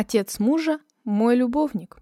Отец мужа – мой любовник.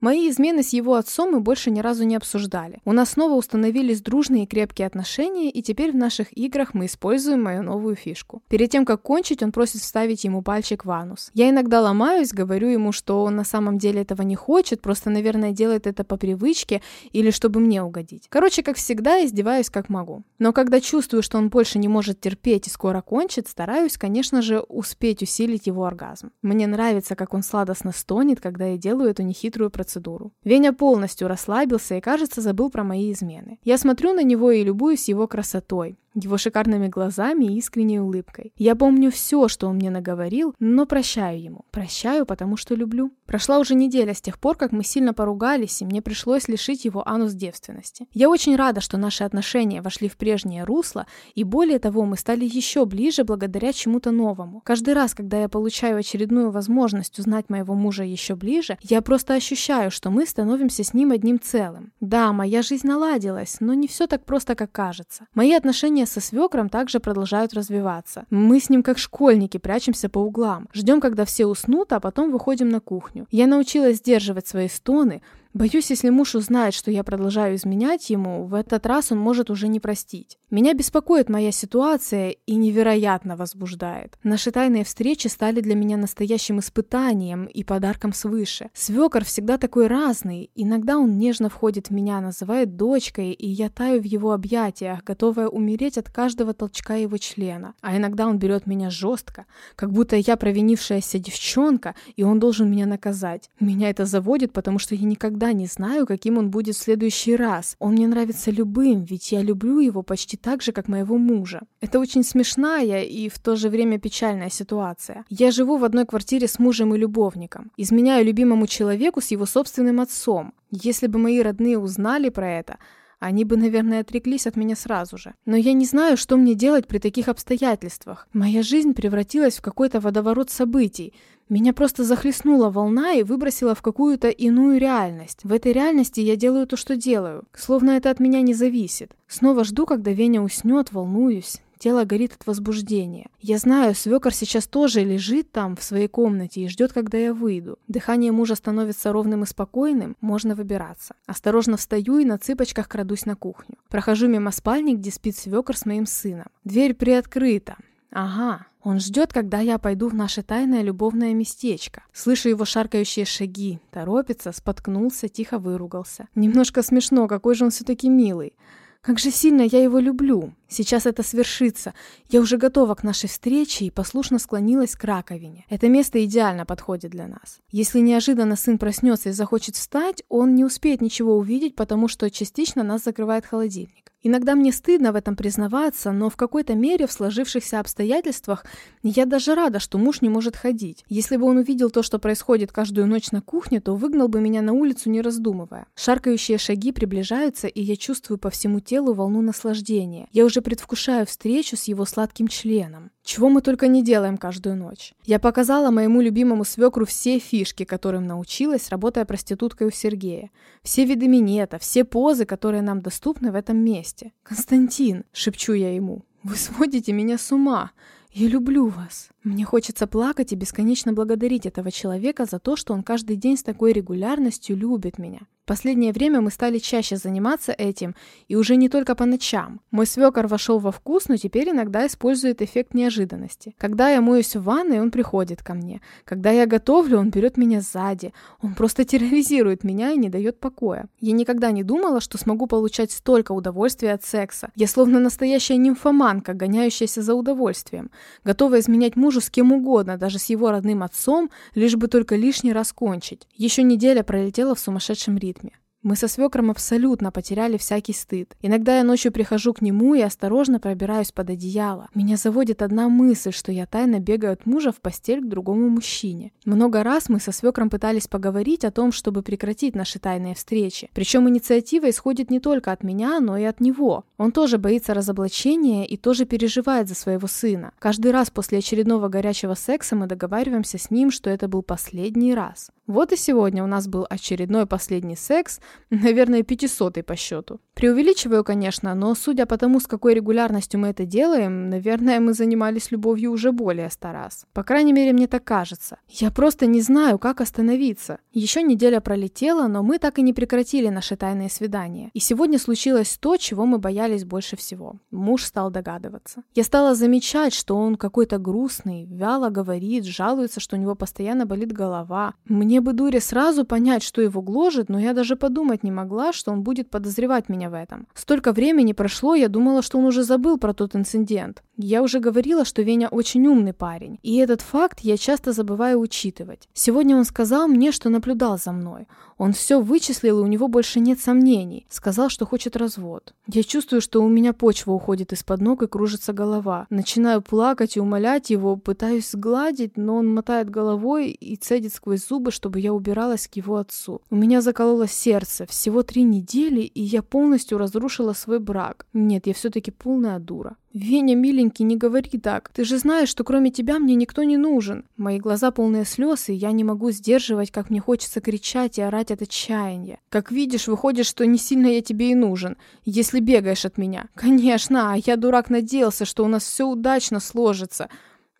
Мои измены с его отцом мы больше ни разу не обсуждали. У нас снова установились дружные и крепкие отношения, и теперь в наших играх мы используем мою новую фишку. Перед тем, как кончить, он просит вставить ему пальчик в анус. Я иногда ломаюсь, говорю ему, что он на самом деле этого не хочет, просто, наверное, делает это по привычке или чтобы мне угодить. Короче, как всегда, издеваюсь как могу. Но когда чувствую, что он больше не может терпеть и скоро кончит, стараюсь, конечно же, успеть усилить его оргазм. Мне нравится, как он сладостно стонет, когда я делаю эту нехитрую процедуру процедуру. Веня полностью расслабился и, кажется, забыл про мои измены. Я смотрю на него и любуюсь его красотой его шикарными глазами и искренней улыбкой. Я помню все, что он мне наговорил, но прощаю ему. Прощаю, потому что люблю. Прошла уже неделя с тех пор, как мы сильно поругались, и мне пришлось лишить его анус девственности. Я очень рада, что наши отношения вошли в прежнее русло, и более того, мы стали еще ближе благодаря чему-то новому. Каждый раз, когда я получаю очередную возможность узнать моего мужа еще ближе, я просто ощущаю, что мы становимся с ним одним целым. Да, моя жизнь наладилась, но не все так просто, как кажется. Мои отношения отношения со свекром также продолжают развиваться. Мы с ним как школьники прячемся по углам, ждем, когда все уснут, а потом выходим на кухню. Я научилась сдерживать свои стоны, Боюсь, если муж узнает, что я продолжаю изменять ему, в этот раз он может уже не простить. Меня беспокоит моя ситуация и невероятно возбуждает. Наши тайные встречи стали для меня настоящим испытанием и подарком свыше. Свекор всегда такой разный. Иногда он нежно входит в меня, называет дочкой, и я таю в его объятиях, готовая умереть от каждого толчка его члена. А иногда он берет меня жестко, как будто я провинившаяся девчонка, и он должен меня наказать. Меня это заводит, потому что я никогда никогда не знаю, каким он будет в следующий раз. Он мне нравится любым, ведь я люблю его почти так же, как моего мужа. Это очень смешная и в то же время печальная ситуация. Я живу в одной квартире с мужем и любовником. Изменяю любимому человеку с его собственным отцом. Если бы мои родные узнали про это, они бы, наверное, отреклись от меня сразу же. Но я не знаю, что мне делать при таких обстоятельствах. Моя жизнь превратилась в какой-то водоворот событий, меня просто захлестнула волна и выбросила в какую-то иную реальность. В этой реальности я делаю то, что делаю, словно это от меня не зависит. Снова жду, когда Веня уснет, волнуюсь. Тело горит от возбуждения. Я знаю, свекор сейчас тоже лежит там, в своей комнате, и ждет, когда я выйду. Дыхание мужа становится ровным и спокойным, можно выбираться. Осторожно встаю и на цыпочках крадусь на кухню. Прохожу мимо спальни, где спит свекор с моим сыном. Дверь приоткрыта. Ага, он ждет, когда я пойду в наше тайное любовное местечко. Слышу его шаркающие шаги. Торопится, споткнулся, тихо выругался. Немножко смешно, какой же он все-таки милый. Как же сильно я его люблю. Сейчас это свершится. Я уже готова к нашей встрече и послушно склонилась к раковине. Это место идеально подходит для нас. Если неожиданно сын проснется и захочет встать, он не успеет ничего увидеть, потому что частично нас закрывает холодильник. Иногда мне стыдно в этом признаваться, но в какой-то мере в сложившихся обстоятельствах я даже рада, что муж не может ходить. Если бы он увидел то, что происходит каждую ночь на кухне, то выгнал бы меня на улицу, не раздумывая. Шаркающие шаги приближаются, и я чувствую по всему телу волну наслаждения. Я уже предвкушаю встречу с его сладким членом. Чего мы только не делаем каждую ночь. Я показала моему любимому свекру все фишки, которым научилась, работая проституткой у Сергея. Все виды минета, все позы, которые нам доступны в этом месте. «Константин!» — шепчу я ему. «Вы сводите меня с ума! Я люблю вас!» Мне хочется плакать и бесконечно благодарить этого человека за то, что он каждый день с такой регулярностью любит меня. Последнее время мы стали чаще заниматься этим, и уже не только по ночам. Мой свекор вошел во вкус, но теперь иногда использует эффект неожиданности. Когда я моюсь в ванной, он приходит ко мне. Когда я готовлю, он берет меня сзади. Он просто терроризирует меня и не дает покоя. Я никогда не думала, что смогу получать столько удовольствия от секса. Я словно настоящая нимфоманка, гоняющаяся за удовольствием, готовая изменять мужу с кем угодно, даже с его родным отцом, лишь бы только лишний раз кончить. Еще неделя пролетела в сумасшедшем ритме. Мы со свекром абсолютно потеряли всякий стыд. Иногда я ночью прихожу к нему и осторожно пробираюсь под одеяло. Меня заводит одна мысль, что я тайно бегаю от мужа в постель к другому мужчине. Много раз мы со свекром пытались поговорить о том, чтобы прекратить наши тайные встречи. Причем инициатива исходит не только от меня, но и от него. Он тоже боится разоблачения и тоже переживает за своего сына. Каждый раз после очередного горячего секса мы договариваемся с ним, что это был последний раз. Вот и сегодня у нас был очередной последний секс – наверное, пятисотый по счету. Преувеличиваю, конечно, но судя по тому, с какой регулярностью мы это делаем, наверное, мы занимались любовью уже более ста раз. По крайней мере, мне так кажется. Я просто не знаю, как остановиться. Еще неделя пролетела, но мы так и не прекратили наши тайные свидания. И сегодня случилось то, чего мы боялись больше всего. Муж стал догадываться. Я стала замечать, что он какой-то грустный, вяло говорит, жалуется, что у него постоянно болит голова. Мне бы дуре сразу понять, что его гложет, но я даже подумать не могла, что он будет подозревать меня в этом. Столько времени прошло, я думала, что он уже забыл про тот инцидент. Я уже говорила, что Веня очень умный парень, и этот факт я часто забываю учитывать. Сегодня он сказал мне, что наблюдал за мной. Он все вычислил, и у него больше нет сомнений. Сказал, что хочет развод. Я чувствую, что у меня почва уходит из-под ног и кружится голова. Начинаю плакать и умолять его, пытаюсь сгладить, но он мотает головой и цедит сквозь зубы, чтобы я убиралась к его отцу. У меня закололо сердце. Всего три недели, и я полностью разрушила свой брак. Нет, я все-таки полная дура. «Веня, миленький, не говори так. Ты же знаешь, что кроме тебя мне никто не нужен». Мои глаза полные слез, и я не могу сдерживать, как мне хочется кричать и орать от отчаяния. Как видишь, выходит, что не сильно я тебе и нужен, если бегаешь от меня. Конечно, а я дурак надеялся, что у нас все удачно сложится.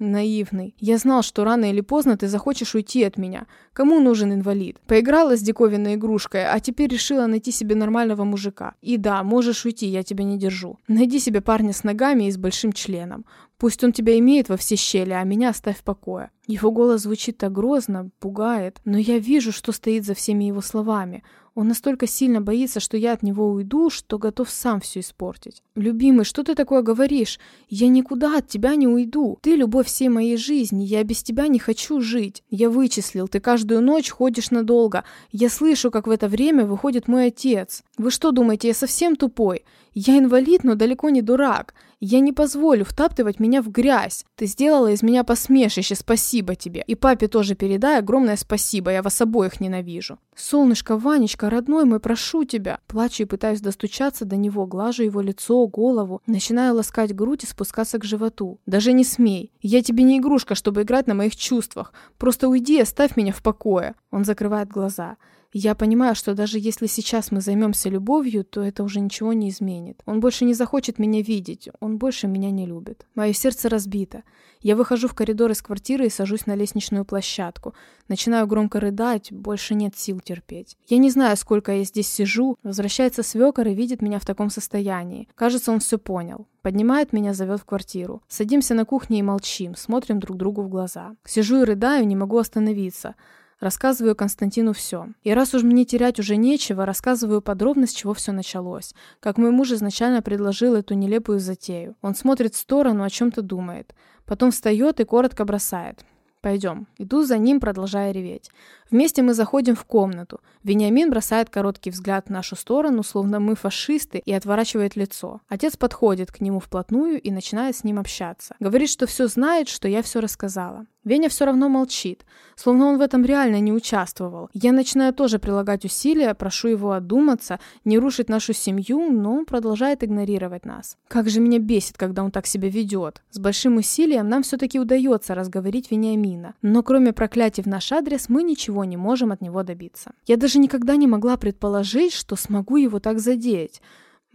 Наивный. Я знал, что рано или поздно ты захочешь уйти от меня. Кому нужен инвалид? Поиграла с диковинной игрушкой, а теперь решила найти себе нормального мужика. И да, можешь уйти, я тебя не держу. Найди себе парня с ногами и с большим членом. Пусть он тебя имеет во все щели, а меня оставь в покое. Его голос звучит так грозно, пугает, но я вижу, что стоит за всеми его словами. Он настолько сильно боится, что я от него уйду, что готов сам все испортить. «Любимый, что ты такое говоришь? Я никуда от тебя не уйду. Ты любовь всей моей жизни, я без тебя не хочу жить. Я вычислил, ты каждую ночь ходишь надолго. Я слышу, как в это время выходит мой отец. Вы что думаете, я совсем тупой? Я инвалид, но далеко не дурак. Я не позволю втаптывать меня в грязь. Ты сделала из меня посмешище, спасибо тебе. И папе тоже передай огромное спасибо, я вас обоих ненавижу. Солнышко, Ванечка, родной мой, прошу тебя. Плачу и пытаюсь достучаться до него, глажу его лицо, голову. Начинаю ласкать грудь и спускаться к животу. Даже не смей. Я тебе не игрушка, чтобы играть на моих чувствах. Просто уйди и оставь меня в покое. Он закрывает глаза. Я понимаю, что даже если сейчас мы займемся любовью, то это уже ничего не изменит. Он больше не захочет меня видеть, он больше меня не любит. Мое сердце разбито. Я выхожу в коридор из квартиры и сажусь на лестничную площадку. Начинаю громко рыдать, больше нет сил терпеть. Я не знаю, сколько я здесь сижу. Возвращается свекор и видит меня в таком состоянии. Кажется, он все понял. Поднимает меня, зовет в квартиру. Садимся на кухне и молчим, смотрим друг другу в глаза. Сижу и рыдаю, не могу остановиться. Рассказываю Константину все. И раз уж мне терять уже нечего, рассказываю подробно, с чего все началось. Как мой муж изначально предложил эту нелепую затею. Он смотрит в сторону, о чем-то думает. Потом встает и коротко бросает. «Пойдем». Иду за ним, продолжая реветь. Вместе мы заходим в комнату. Вениамин бросает короткий взгляд в нашу сторону, словно мы фашисты, и отворачивает лицо. Отец подходит к нему вплотную и начинает с ним общаться. Говорит, что все знает, что я все рассказала. Веня все равно молчит, словно он в этом реально не участвовал. Я начинаю тоже прилагать усилия, прошу его одуматься, не рушить нашу семью, но он продолжает игнорировать нас. Как же меня бесит, когда он так себя ведет. С большим усилием нам все-таки удается разговорить Вениамина, но кроме проклятий в наш адрес мы ничего не можем от него добиться. Я даже никогда не могла предположить, что смогу его так задеть.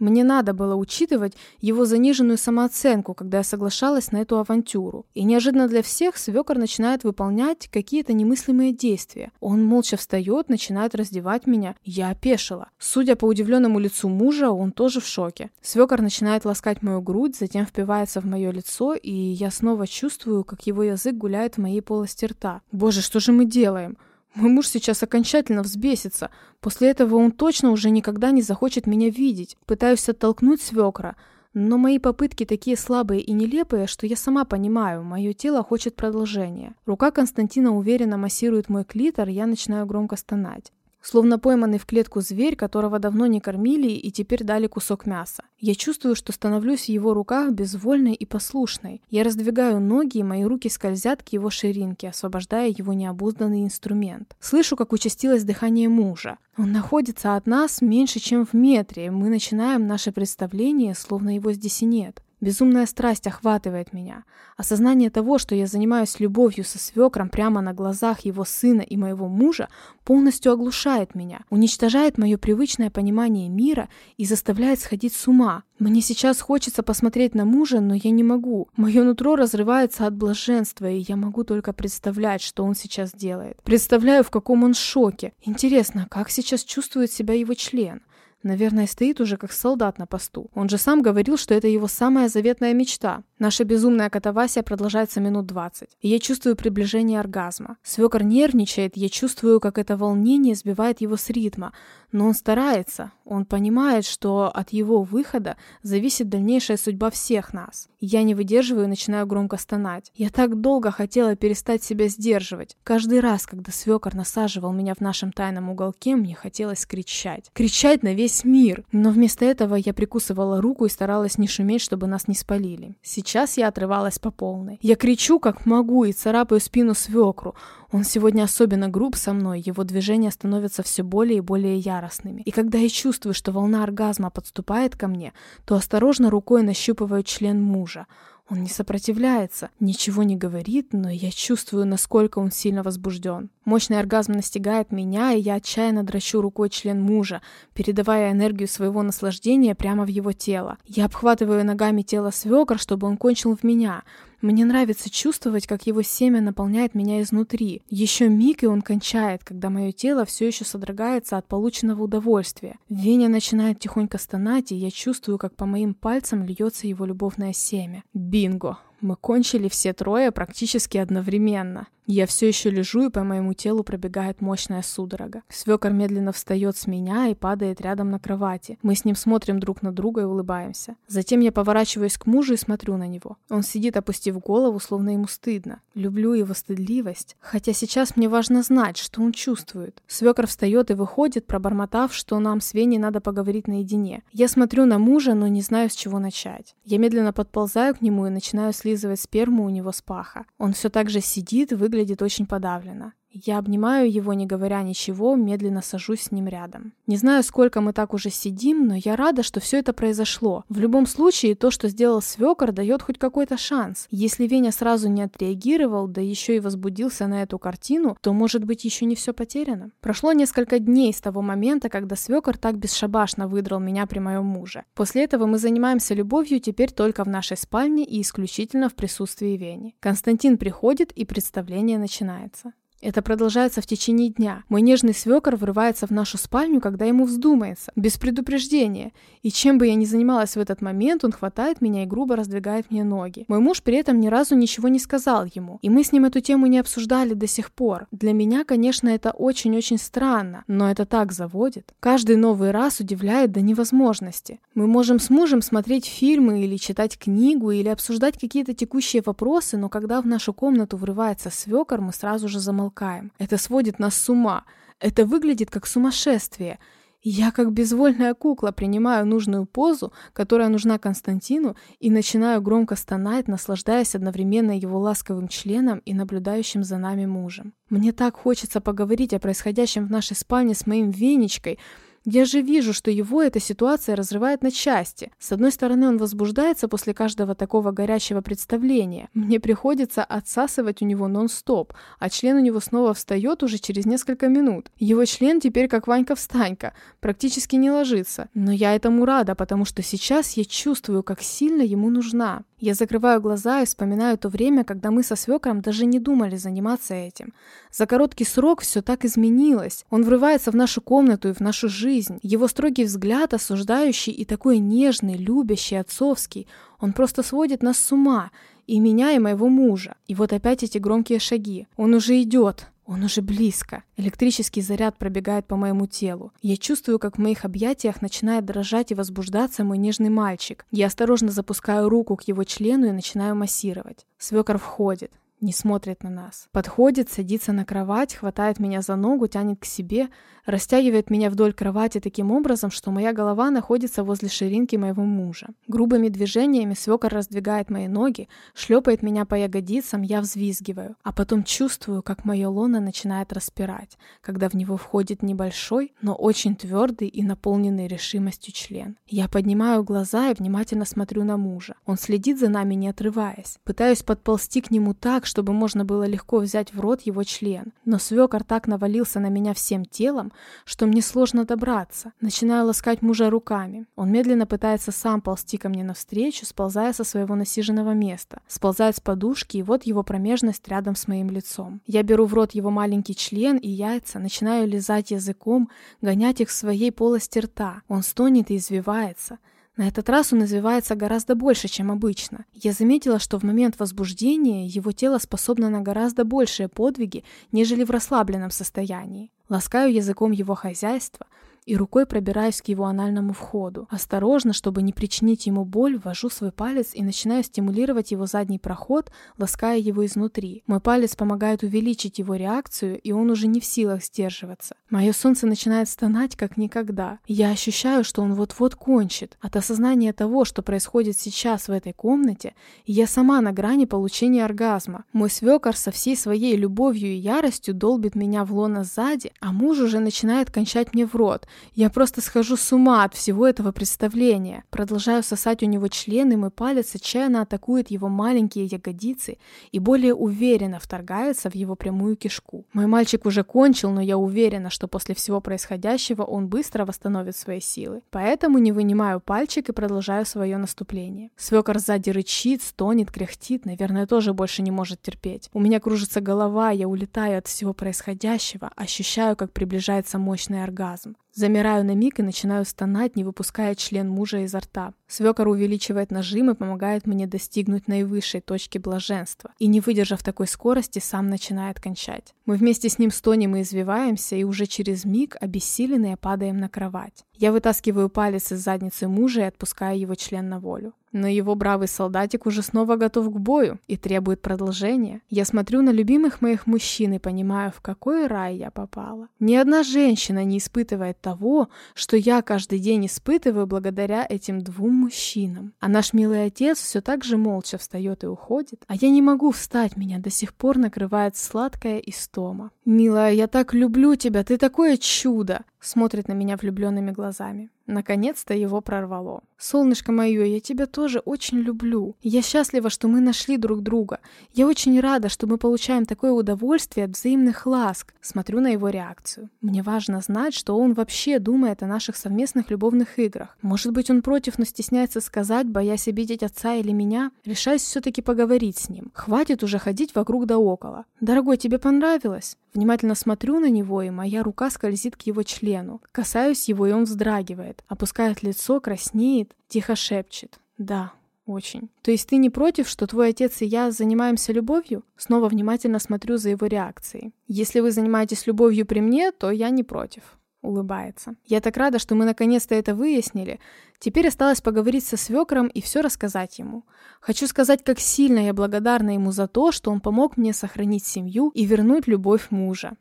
Мне надо было учитывать его заниженную самооценку, когда я соглашалась на эту авантюру. И неожиданно для всех свекор начинает выполнять какие-то немыслимые действия. Он молча встает, начинает раздевать меня. Я опешила. Судя по удивленному лицу мужа, он тоже в шоке. Свекор начинает ласкать мою грудь, затем впивается в мое лицо, и я снова чувствую, как его язык гуляет в моей полости рта. Боже, что же мы делаем? Мой муж сейчас окончательно взбесится. После этого он точно уже никогда не захочет меня видеть. Пытаюсь оттолкнуть свекра, но мои попытки такие слабые и нелепые, что я сама понимаю, мое тело хочет продолжения. Рука Константина уверенно массирует мой клитор, я начинаю громко стонать. Словно пойманный в клетку зверь, которого давно не кормили и теперь дали кусок мяса. Я чувствую, что становлюсь в его руках безвольной и послушной. Я раздвигаю ноги, и мои руки скользят к его ширинке, освобождая его необузданный инструмент. Слышу, как участилось дыхание мужа. Он находится от нас меньше, чем в метре. Мы начинаем наше представление, словно его здесь и нет. Безумная страсть охватывает меня. Осознание того, что я занимаюсь любовью со свекром прямо на глазах его сына и моего мужа, полностью оглушает меня, уничтожает мое привычное понимание мира и заставляет сходить с ума. Мне сейчас хочется посмотреть на мужа, но я не могу. Мое нутро разрывается от блаженства, и я могу только представлять, что он сейчас делает. Представляю, в каком он шоке. Интересно, как сейчас чувствует себя его член? Наверное, стоит уже как солдат на посту. Он же сам говорил, что это его самая заветная мечта. Наша безумная катавасия продолжается минут 20. И я чувствую приближение оргазма. Свекор нервничает, я чувствую, как это волнение сбивает его с ритма. Но он старается. Он понимает, что от его выхода зависит дальнейшая судьба всех нас. Я не выдерживаю и начинаю громко стонать. Я так долго хотела перестать себя сдерживать. Каждый раз, когда свекор насаживал меня в нашем тайном уголке, мне хотелось кричать. Кричать на весь мир. Но вместо этого я прикусывала руку и старалась не шуметь, чтобы нас не спалили. Сейчас я отрывалась по полной. Я кричу, как могу, и царапаю спину свекру. Он сегодня особенно груб со мной, его движения становятся все более и более яростными. И когда я чувствую, что волна оргазма подступает ко мне, то осторожно рукой нащупываю член мужа. Он не сопротивляется, ничего не говорит, но я чувствую, насколько он сильно возбужден. Мощный оргазм настигает меня, и я отчаянно дращу рукой член мужа, передавая энергию своего наслаждения прямо в его тело. Я обхватываю ногами тело свекр, чтобы он кончил в меня. Мне нравится чувствовать, как его семя наполняет меня изнутри. Еще миг, и он кончает, когда мое тело все еще содрогается от полученного удовольствия. Веня начинает тихонько стонать, и я чувствую, как по моим пальцам льется его любовное семя. Бинго! Мы кончили все трое практически одновременно. Я все еще лежу, и по моему телу пробегает мощная судорога. Свекор медленно встает с меня и падает рядом на кровати. Мы с ним смотрим друг на друга и улыбаемся. Затем я поворачиваюсь к мужу и смотрю на него. Он сидит, опустив голову, словно ему стыдно. Люблю его стыдливость, хотя сейчас мне важно знать, что он чувствует. Свекор встает и выходит, пробормотав, что нам с Веней надо поговорить наедине. Я смотрю на мужа, но не знаю, с чего начать. Я медленно подползаю к нему и начинаю слизывать сперму у него с паха. Он все так же сидит, выглядит очень подавленно. Я обнимаю его, не говоря ничего, медленно сажусь с ним рядом. Не знаю, сколько мы так уже сидим, но я рада, что все это произошло. В любом случае, то, что сделал свекор, дает хоть какой-то шанс. Если Веня сразу не отреагировал, да еще и возбудился на эту картину, то, может быть, еще не все потеряно. Прошло несколько дней с того момента, когда свекор так бесшабашно выдрал меня при моем муже. После этого мы занимаемся любовью теперь только в нашей спальне и исключительно в присутствии Вени. Константин приходит, и представление начинается. Это продолжается в течение дня. Мой нежный свекор врывается в нашу спальню, когда ему вздумается, без предупреждения. И чем бы я ни занималась в этот момент, он хватает меня и грубо раздвигает мне ноги. Мой муж при этом ни разу ничего не сказал ему. И мы с ним эту тему не обсуждали до сих пор. Для меня, конечно, это очень-очень странно, но это так заводит. Каждый новый раз удивляет до невозможности. Мы можем с мужем смотреть фильмы или читать книгу, или обсуждать какие-то текущие вопросы, но когда в нашу комнату врывается свекор, мы сразу же замолкаем замолкаем. Это сводит нас с ума. Это выглядит как сумасшествие. Я как безвольная кукла принимаю нужную позу, которая нужна Константину, и начинаю громко стонать, наслаждаясь одновременно его ласковым членом и наблюдающим за нами мужем. Мне так хочется поговорить о происходящем в нашей спальне с моим Венечкой, я же вижу, что его эта ситуация разрывает на части. С одной стороны, он возбуждается после каждого такого горячего представления. Мне приходится отсасывать у него нон-стоп, а член у него снова встает уже через несколько минут. Его член теперь как Ванька-встанька, практически не ложится. Но я этому рада, потому что сейчас я чувствую, как сильно ему нужна. Я закрываю глаза и вспоминаю то время, когда мы со свекром даже не думали заниматься этим. За короткий срок все так изменилось. Он врывается в нашу комнату и в нашу жизнь. Его строгий взгляд, осуждающий и такой нежный, любящий, отцовский, он просто сводит нас с ума. И меня, и моего мужа. И вот опять эти громкие шаги. Он уже идет. Он уже близко. Электрический заряд пробегает по моему телу. Я чувствую, как в моих объятиях начинает дрожать и возбуждаться мой нежный мальчик. Я осторожно запускаю руку к его члену и начинаю массировать. Свекор входит. Не смотрит на нас. Подходит, садится на кровать, хватает меня за ногу, тянет к себе, растягивает меня вдоль кровати таким образом, что моя голова находится возле ширинки моего мужа. Грубыми движениями свекор раздвигает мои ноги, шлепает меня по ягодицам, я взвизгиваю, а потом чувствую, как мое лоно начинает распирать, когда в него входит небольшой, но очень твердый и наполненный решимостью член. Я поднимаю глаза и внимательно смотрю на мужа. Он следит за нами, не отрываясь. Пытаюсь подползти к нему так, чтобы можно было легко взять в рот его член. Но свекор так навалился на меня всем телом, что мне сложно добраться. Начинаю ласкать мужа руками. Он медленно пытается сам ползти ко мне навстречу, сползая со своего насиженного места. Сползает с подушки, и вот его промежность рядом с моим лицом. Я беру в рот его маленький член и яйца, начинаю лизать языком, гонять их в своей полости рта. Он стонет и извивается. На этот раз он извивается гораздо больше, чем обычно. Я заметила, что в момент возбуждения его тело способно на гораздо большие подвиги, нежели в расслабленном состоянии. Ласкаю языком его хозяйства, и рукой пробираюсь к его анальному входу. Осторожно, чтобы не причинить ему боль, ввожу свой палец и начинаю стимулировать его задний проход, лаская его изнутри. Мой палец помогает увеличить его реакцию, и он уже не в силах сдерживаться. Мое солнце начинает стонать, как никогда. Я ощущаю, что он вот-вот кончит. От осознания того, что происходит сейчас в этой комнате, я сама на грани получения оргазма. Мой свекор со всей своей любовью и яростью долбит меня в лоно сзади, а муж уже начинает кончать мне в рот, я просто схожу с ума от всего этого представления. Продолжаю сосать у него члены, мой палец отчаянно атакует его маленькие ягодицы и более уверенно вторгается в его прямую кишку. Мой мальчик уже кончил, но я уверена, что после всего происходящего он быстро восстановит свои силы. Поэтому не вынимаю пальчик и продолжаю свое наступление. Свекор сзади рычит, стонет, кряхтит, наверное, тоже больше не может терпеть. У меня кружится голова, я улетаю от всего происходящего, ощущаю, как приближается мощный оргазм. Замираю на миг и начинаю стонать, не выпуская член мужа изо рта. Свекор увеличивает нажим и помогает мне достигнуть наивысшей точки блаженства. И не выдержав такой скорости, сам начинает кончать. Мы вместе с ним стонем и извиваемся, и уже через миг, обессиленные, падаем на кровать. Я вытаскиваю палец из задницы мужа и отпускаю его член на волю. Но его бравый солдатик уже снова готов к бою и требует продолжения. Я смотрю на любимых моих мужчин и понимаю, в какой рай я попала. Ни одна женщина не испытывает того, что я каждый день испытываю благодаря этим двум мужчинам. А наш милый отец все так же молча встает и уходит, а я не могу встать, меня до сих пор накрывает сладкая истома. «Милая, я так люблю тебя, ты такое чудо!» Смотрит на меня влюбленными глазами. Наконец-то его прорвало. «Солнышко мое, я тебя тоже очень люблю. Я счастлива, что мы нашли друг друга. Я очень рада, что мы получаем такое удовольствие от взаимных ласк». Смотрю на его реакцию. Мне важно знать, что он вообще думает о наших совместных любовных играх. Может быть, он против, но стесняется сказать, боясь обидеть отца или меня. Решаюсь все-таки поговорить с ним. Хватит уже ходить вокруг да около. «Дорогой, тебе понравилось?» Внимательно смотрю на него, и моя рука скользит к его члену. Касаюсь его, и он вздрагивает. Опускает лицо, краснеет, тихо шепчет. «Да, очень. То есть ты не против, что твой отец и я занимаемся любовью? Снова внимательно смотрю за его реакцией. Если вы занимаетесь любовью при мне, то я не против. Улыбается. Я так рада, что мы наконец-то это выяснили. Теперь осталось поговорить со свекром и все рассказать ему. Хочу сказать, как сильно я благодарна ему за то, что он помог мне сохранить семью и вернуть любовь мужа.